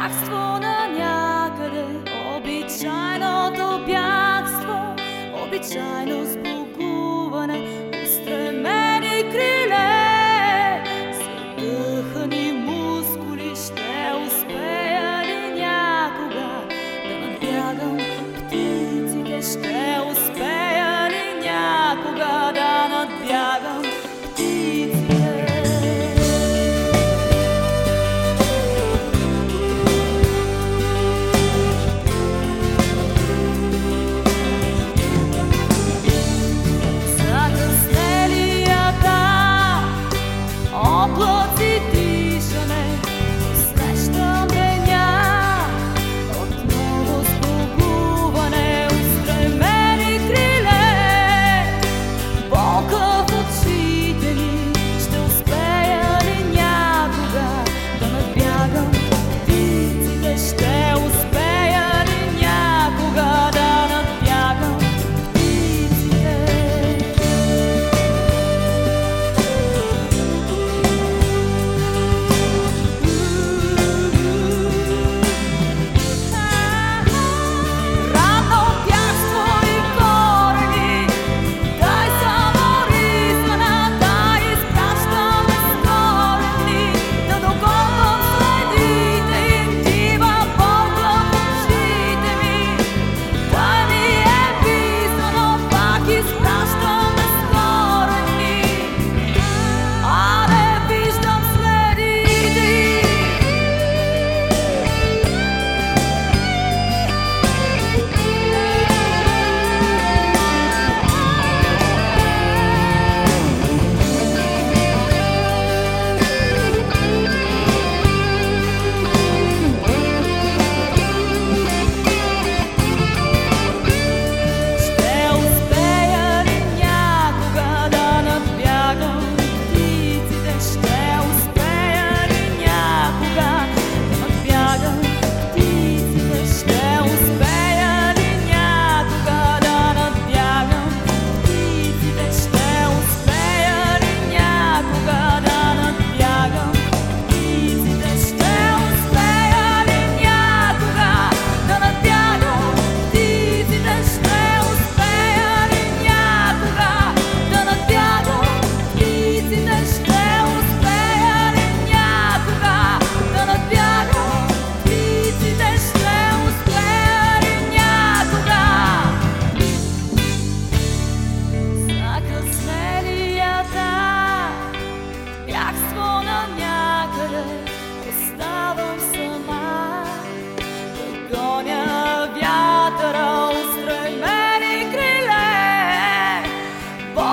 бягство на някъде, обичайното бягство, обичайно сбогуване,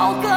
Cơ